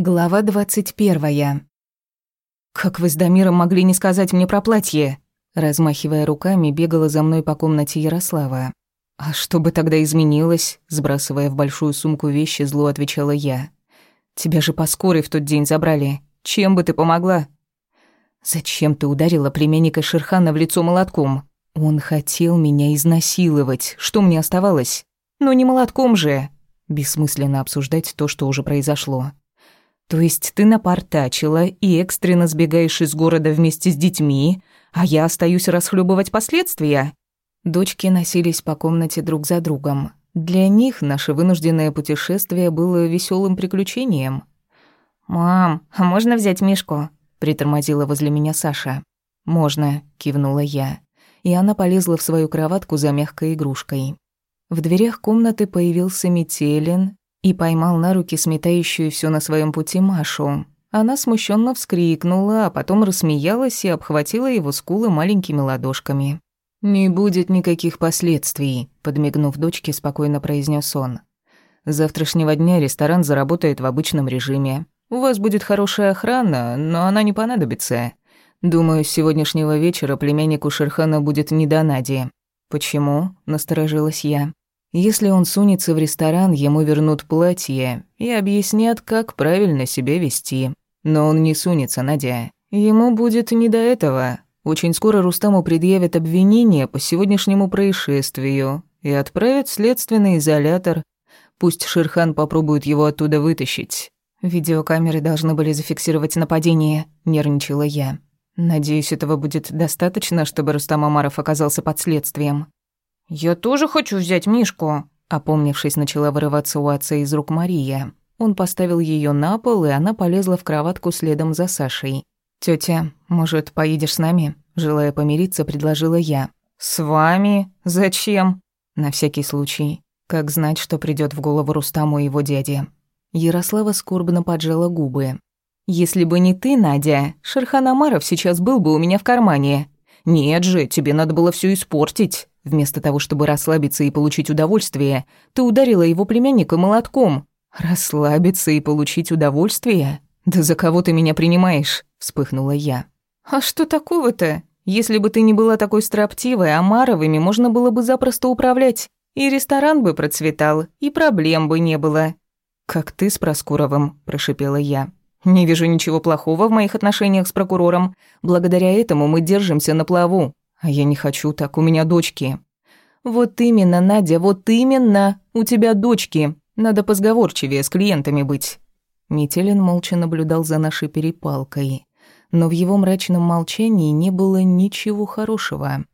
Глава двадцать первая. «Как вы с Дамиром могли не сказать мне про платье?» Размахивая руками, бегала за мной по комнате Ярослава. «А что бы тогда изменилось?» Сбрасывая в большую сумку вещи, зло отвечала я. «Тебя же по скорой в тот день забрали. Чем бы ты помогла?» «Зачем ты ударила племянника Шерхана в лицо молотком? Он хотел меня изнасиловать. Что мне оставалось? Ну не молотком же!» Бессмысленно обсуждать то, что уже произошло. То есть ты напортачила и экстренно сбегаешь из города вместе с детьми, а я остаюсь расхлебывать последствия?» Дочки носились по комнате друг за другом. Для них наше вынужденное путешествие было веселым приключением. «Мам, а можно взять Мишку?» — притормозила возле меня Саша. «Можно», — кивнула я. И она полезла в свою кроватку за мягкой игрушкой. В дверях комнаты появился Метелин и поймал на руки сметающую все на своем пути Машу. Она смущенно вскрикнула, а потом рассмеялась и обхватила его скулы маленькими ладошками. «Не будет никаких последствий», — подмигнув дочке, спокойно произнес он. «С завтрашнего дня ресторан заработает в обычном режиме. У вас будет хорошая охрана, но она не понадобится. Думаю, с сегодняшнего вечера племяннику Шерхана будет не до Нади». «Почему?» — насторожилась я. Если он сунется в ресторан, ему вернут платье и объяснят, как правильно себя вести. Но он не сунется, Надя. Ему будет не до этого. Очень скоро Рустаму предъявят обвинение по сегодняшнему происшествию и отправят в следственный изолятор. Пусть Шерхан попробует его оттуда вытащить. Видеокамеры должны были зафиксировать нападение, нервничала я. Надеюсь, этого будет достаточно, чтобы Рустам Амаров оказался под следствием. «Я тоже хочу взять Мишку», — опомнившись, начала вырываться у отца из рук Мария. Он поставил ее на пол, и она полезла в кроватку следом за Сашей. «Тётя, может, поедешь с нами?» Желая помириться, предложила я. «С вами? Зачем?» «На всякий случай. Как знать, что придёт в голову Рустаму и его дяде?» Ярослава скорбно поджала губы. «Если бы не ты, Надя, Шерхан Амаров сейчас был бы у меня в кармане. Нет же, тебе надо было всё испортить». Вместо того, чтобы расслабиться и получить удовольствие, ты ударила его племянника молотком. Расслабиться и получить удовольствие? Да за кого ты меня принимаешь? вспыхнула я. А что такого-то? Если бы ты не была такой строптивой, Амаровыми можно было бы запросто управлять. И ресторан бы процветал, и проблем бы не было. Как ты с Проскуровым, прошипела я. Не вижу ничего плохого в моих отношениях с прокурором. Благодаря этому мы держимся на плаву. А я не хочу так, у меня дочки. Вот именно, Надя, вот именно. У тебя дочки. Надо позговорчивее с клиентами быть. Метелин молча наблюдал за нашей перепалкой, но в его мрачном молчании не было ничего хорошего.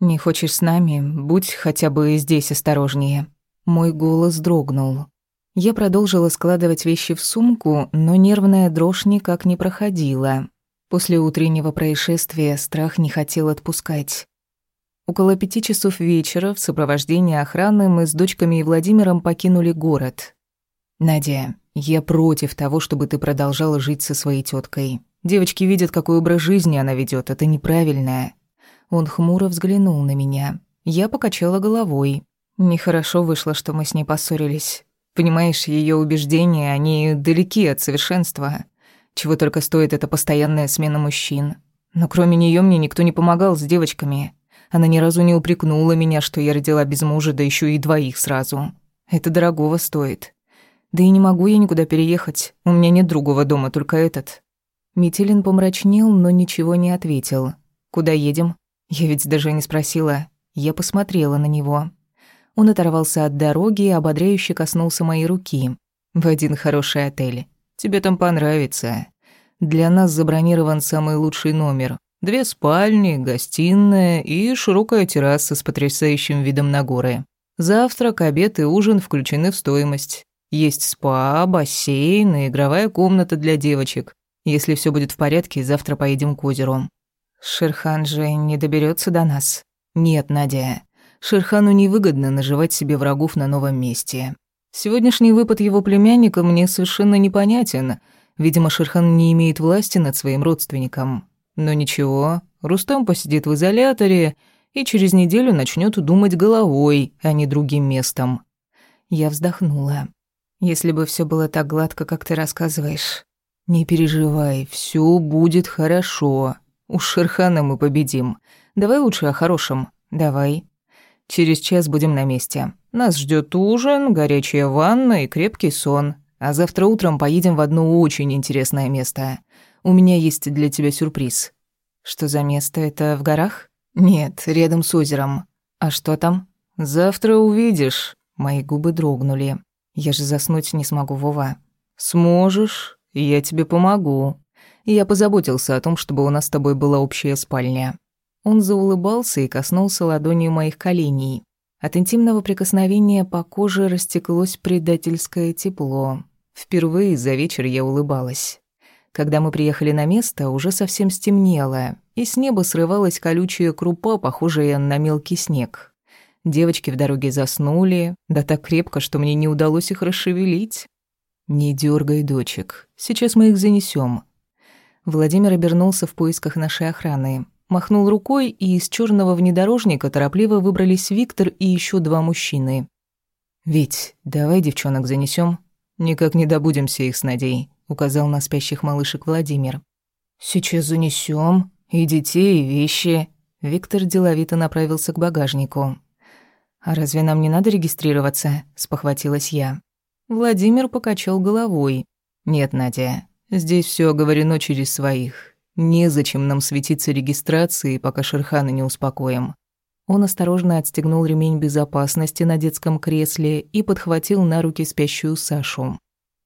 «Не хочешь с нами? Будь хотя бы здесь осторожнее». Мой голос дрогнул. Я продолжила складывать вещи в сумку, но нервная дрожь никак не проходила. После утреннего происшествия страх не хотел отпускать. Около пяти часов вечера в сопровождении охраны мы с дочками и Владимиром покинули город. «Надя, я против того, чтобы ты продолжала жить со своей теткой. Девочки видят, какой образ жизни она ведет, это неправильно». Он хмуро взглянул на меня. Я покачала головой. Нехорошо вышло, что мы с ней поссорились. Понимаешь, ее убеждения, они далеки от совершенства. Чего только стоит эта постоянная смена мужчин. Но кроме нее мне никто не помогал с девочками. Она ни разу не упрекнула меня, что я родила без мужа, да еще и двоих сразу. Это дорогого стоит. Да и не могу я никуда переехать. У меня нет другого дома, только этот. Метелин помрачнел, но ничего не ответил. Куда едем? Я ведь даже не спросила. Я посмотрела на него. Он оторвался от дороги и ободряюще коснулся моей руки. В один хороший отель. Тебе там понравится. Для нас забронирован самый лучший номер. Две спальни, гостиная и широкая терраса с потрясающим видом на горы. Завтрак, обед и ужин включены в стоимость. Есть спа, бассейн и игровая комната для девочек. Если все будет в порядке, завтра поедем к озеру. Шерхан же не доберется до нас. Нет, Надя. Шерхану невыгодно наживать себе врагов на новом месте. Сегодняшний выпад его племянника мне совершенно непонятен. Видимо, Шерхан не имеет власти над своим родственником. Но ничего, Рустам посидит в изоляторе и через неделю начнет думать головой, а не другим местом. Я вздохнула. Если бы все было так гладко, как ты рассказываешь, «Не переживай, все будет хорошо. У Шерхана мы победим. Давай лучше о хорошем. Давай. Через час будем на месте. Нас ждет ужин, горячая ванна и крепкий сон. А завтра утром поедем в одно очень интересное место. У меня есть для тебя сюрприз». «Что за место? Это в горах?» «Нет, рядом с озером. А что там?» «Завтра увидишь». Мои губы дрогнули. «Я же заснуть не смогу, Вова». «Сможешь, я тебе помогу. Я позаботился о том, чтобы у нас с тобой была общая спальня». Он заулыбался и коснулся ладонью моих коленей. От интимного прикосновения по коже растеклось предательское тепло. Впервые за вечер я улыбалась. Когда мы приехали на место, уже совсем стемнело, и с неба срывалась колючая крупа, похожая на мелкий снег. Девочки в дороге заснули, да так крепко, что мне не удалось их расшевелить. «Не дергай дочек, сейчас мы их занесем. Владимир обернулся в поисках нашей охраны. Махнул рукой, и из черного внедорожника торопливо выбрались Виктор и еще два мужчины. «Вить, давай девчонок занесем. Никак не добудемся их с Надей», — указал на спящих малышек Владимир. «Сейчас занесем И детей, и вещи». Виктор деловито направился к багажнику. «А разве нам не надо регистрироваться?» — спохватилась я. Владимир покачал головой. «Нет, Надя, здесь все оговорено через своих. Незачем нам светиться регистрацией, пока Шерхана не успокоим». Он осторожно отстегнул ремень безопасности на детском кресле и подхватил на руки спящую Сашу.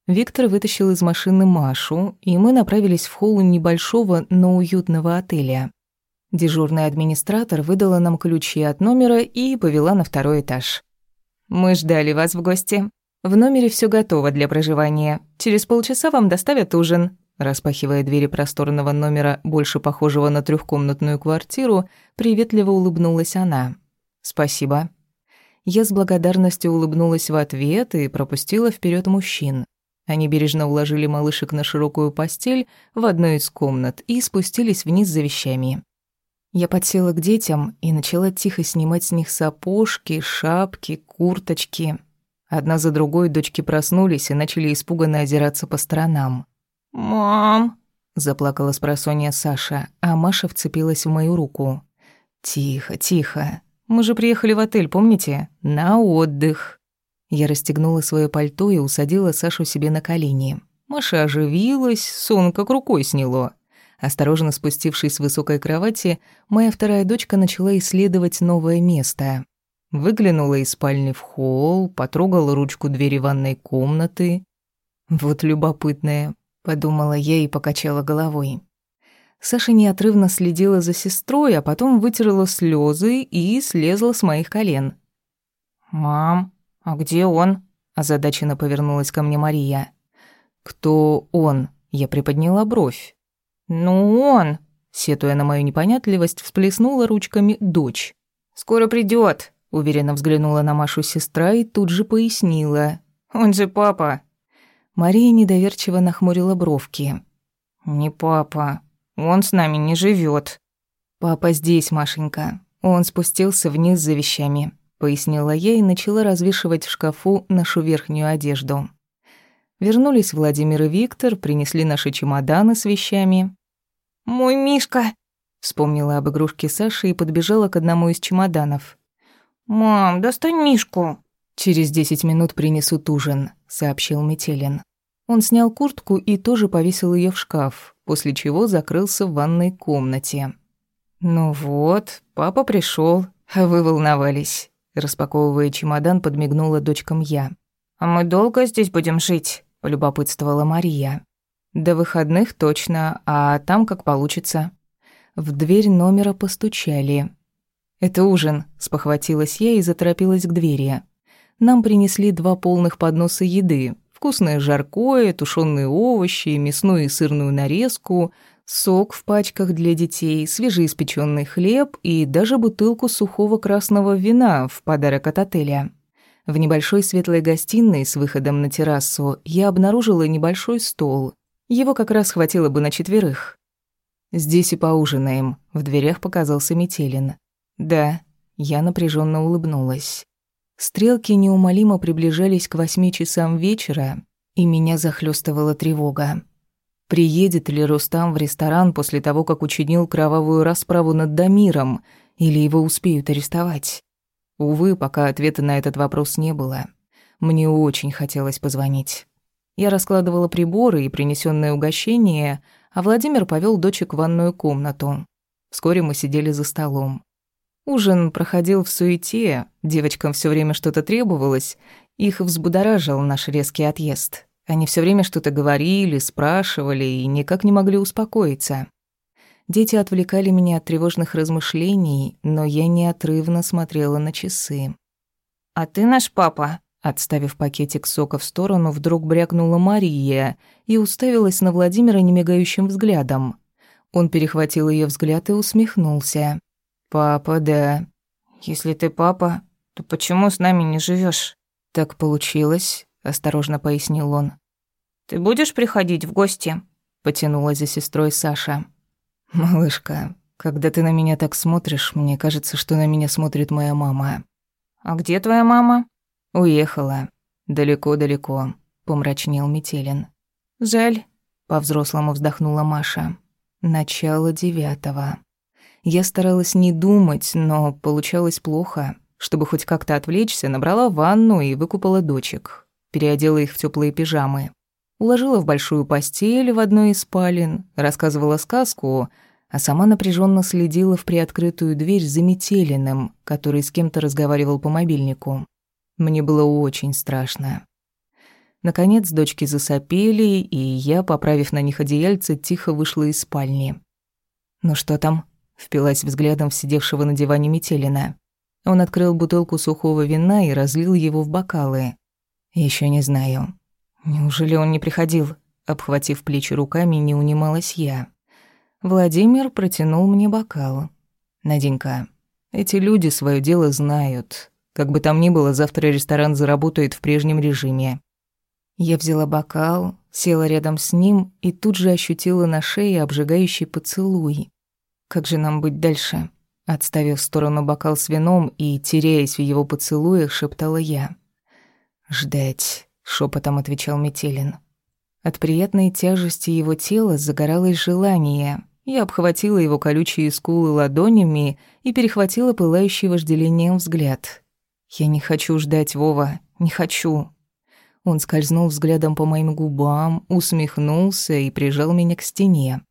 Виктор вытащил из машины Машу, и мы направились в холл небольшого, но уютного отеля. Дежурный администратор выдала нам ключи от номера и повела на второй этаж. «Мы ждали вас в гости», в номере все готово для проживания. Через полчаса вам доставят ужин. Распахивая двери просторного номера, больше похожего на трехкомнатную квартиру, приветливо улыбнулась она. Спасибо. Я с благодарностью улыбнулась в ответ и пропустила вперед мужчин. Они бережно уложили малышек на широкую постель в одной из комнат и спустились вниз за вещами. Я подсела к детям и начала тихо снимать с них сапожки, шапки, курточки. Одна за другой дочки проснулись и начали испуганно озираться по сторонам. «Мам!» – заплакала спросонья Саша, а Маша вцепилась в мою руку. «Тихо, тихо. Мы же приехали в отель, помните? На отдых». Я расстегнула свое пальто и усадила Сашу себе на колени. Маша оживилась, сон как рукой сняло. Осторожно спустившись с высокой кровати, моя вторая дочка начала исследовать новое место. Выглянула из спальни в холл, потрогала ручку двери ванной комнаты. «Вот любопытная», — подумала я и покачала головой. Саша неотрывно следила за сестрой, а потом вытерла слезы и слезла с моих колен. «Мам, а где он?» – озадаченно повернулась ко мне Мария. «Кто он?» – я приподняла бровь. «Ну он!» – сетуя на мою непонятливость, всплеснула ручками дочь. «Скоро придет, Уверенно взглянула на Машу сестра и тут же пояснила. «Он же папа». Мария недоверчиво нахмурила бровки. «Не папа. Он с нами не живет. «Папа здесь, Машенька. Он спустился вниз за вещами», — пояснила я и начала развешивать в шкафу нашу верхнюю одежду. Вернулись Владимир и Виктор, принесли наши чемоданы с вещами. «Мой Мишка!» — вспомнила об игрушке Саши и подбежала к одному из чемоданов. «Мам, достань Мишку». «Через десять минут принесут ужин», — сообщил Метелин. Он снял куртку и тоже повесил ее в шкаф, после чего закрылся в ванной комнате. «Ну вот, папа пришел, а вы волновались». Распаковывая чемодан, подмигнула дочкам я. «А мы долго здесь будем жить?» – полюбопытствовала Мария. «До выходных точно, а там как получится». В дверь номера постучали. «Это ужин», — спохватилась я и заторопилась к двери. Нам принесли два полных подноса еды. Вкусное жаркое, тушеные овощи, мясную и сырную нарезку, сок в пачках для детей, свежеиспеченный хлеб и даже бутылку сухого красного вина в подарок от отеля. В небольшой светлой гостиной с выходом на террасу я обнаружила небольшой стол. Его как раз хватило бы на четверых. «Здесь и поужинаем», — в дверях показался Метелин. «Да», — я напряженно улыбнулась. Стрелки неумолимо приближались к восьми часам вечера, и меня захлестывала тревога. Приедет ли Рустам в ресторан после того, как учинил кровавую расправу над Дамиром, или его успеют арестовать? Увы, пока ответа на этот вопрос не было. Мне очень хотелось позвонить. Я раскладывала приборы и принесенное угощение, а Владимир повел дочек в ванную комнату. Вскоре мы сидели за столом. Ужин проходил в суете, девочкам все время что-то требовалось, их взбудоражил наш резкий отъезд. Они все время что-то говорили, спрашивали и никак не могли успокоиться. Дети отвлекали меня от тревожных размышлений, но я неотрывно смотрела на часы. «А ты наш папа?» Отставив пакетик сока в сторону, вдруг брякнула Мария и уставилась на Владимира немигающим взглядом. Он перехватил ее взгляд и усмехнулся. «Папа, да». «Если ты папа, то почему с нами не живешь? «Так получилось», — осторожно пояснил он. «Ты будешь приходить в гости?» — потянулась за сестрой Саша. «Малышка, когда ты на меня так смотришь, мне кажется, что на меня смотрит моя мама». «А где твоя мама?» «Уехала. Далеко-далеко», — помрачнел Метелин. «Жаль», — по-взрослому вздохнула Маша. «Начало девятого». Я старалась не думать, но получалось плохо. Чтобы хоть как-то отвлечься, набрала ванну и выкупала дочек. Переодела их в теплые пижамы. Уложила в большую постель в одной из спален, рассказывала сказку, а сама напряженно следила в приоткрытую дверь за Метелиным, который с кем-то разговаривал по мобильнику. Мне было очень страшно. Наконец дочки засопели, и я, поправив на них одеяльце, тихо вышла из спальни. «Ну что там?» — впилась взглядом в сидевшего на диване Метелина. Он открыл бутылку сухого вина и разлил его в бокалы. Еще не знаю. Неужели он не приходил?» Обхватив плечи руками, не унималась я. Владимир протянул мне бокал. «Наденька, эти люди свое дело знают. Как бы там ни было, завтра ресторан заработает в прежнем режиме. Я взяла бокал, села рядом с ним и тут же ощутила на шее обжигающий поцелуй. Как же нам быть дальше? Отставив в сторону бокал с вином и, теряясь в его поцелуях, шептала я. «Ждать», — шепотом отвечал Метелин. От приятной тяжести его тела загоралось желание. Я обхватила его колючие скулы ладонями и перехватила пылающий вожделением взгляд. «Я не хочу ждать, Вова, не хочу». Он скользнул взглядом по моим губам, усмехнулся и прижал меня к стене.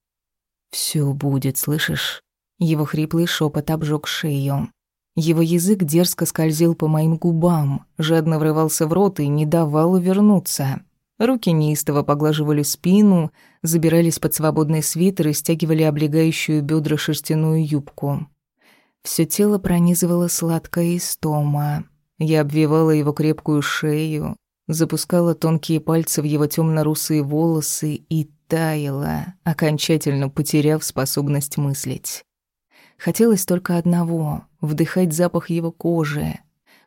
«Всё будет, слышишь?» Его хриплый шепот обжег шею. Его язык дерзко скользил по моим губам, жадно врывался в рот и не давал увернуться. Руки неистово поглаживали спину, забирались под свободный свитер и стягивали облегающую бедра шерстяную юбку. Все тело пронизывало сладкая истома. Я обвивала его крепкую шею, запускала тонкие пальцы в его темно-русые волосы и таяла, окончательно потеряв способность мыслить. Хотелось только одного — вдыхать запах его кожи,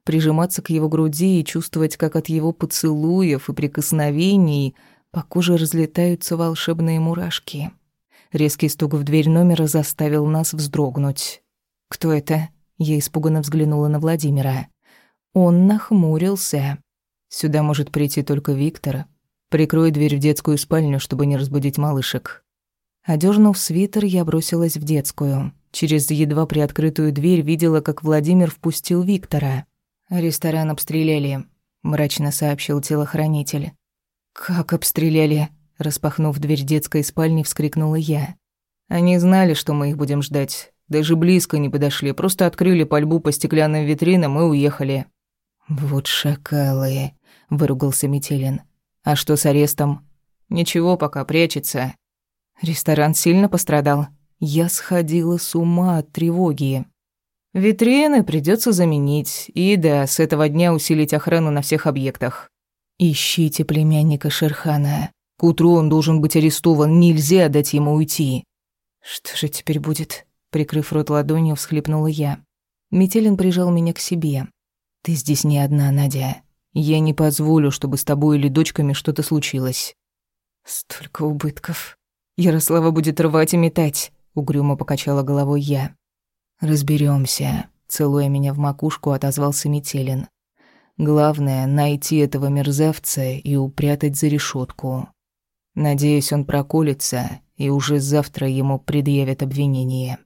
прижиматься к его груди и чувствовать, как от его поцелуев и прикосновений по коже разлетаются волшебные мурашки. Резкий стук в дверь номера заставил нас вздрогнуть. «Кто это?» Я испуганно взглянула на Владимира. Он нахмурился. «Сюда может прийти только Виктор. Прикрой дверь в детскую спальню, чтобы не разбудить малышек». Одёрнув свитер, я бросилась в детскую. Через едва приоткрытую дверь видела, как Владимир впустил Виктора. «Ресторан обстреляли», — мрачно сообщил телохранитель. «Как обстреляли?» Распахнув дверь детской спальни, вскрикнула я. «Они знали, что мы их будем ждать. Даже близко не подошли, просто открыли пальбу по стеклянным витринам и уехали». «Вот шакалы», — выругался Метелин. «А что с арестом?» «Ничего, пока прячется». «Ресторан сильно пострадал?» Я сходила с ума от тревоги. «Витрины придется заменить, и да, с этого дня усилить охрану на всех объектах». «Ищите племянника Шерхана. К утру он должен быть арестован, нельзя дать ему уйти». «Что же теперь будет?» Прикрыв рот ладонью, всхлипнула я. Метелин прижал меня к себе. «Ты здесь не одна, Надя. Я не позволю, чтобы с тобой или дочками что-то случилось». «Столько убытков. Ярослава будет рвать и метать», — угрюмо покачала головой я. Разберемся, целуя меня в макушку, отозвался Метелин. «Главное — найти этого мерзавца и упрятать за решетку. Надеюсь, он проколется, и уже завтра ему предъявят обвинение.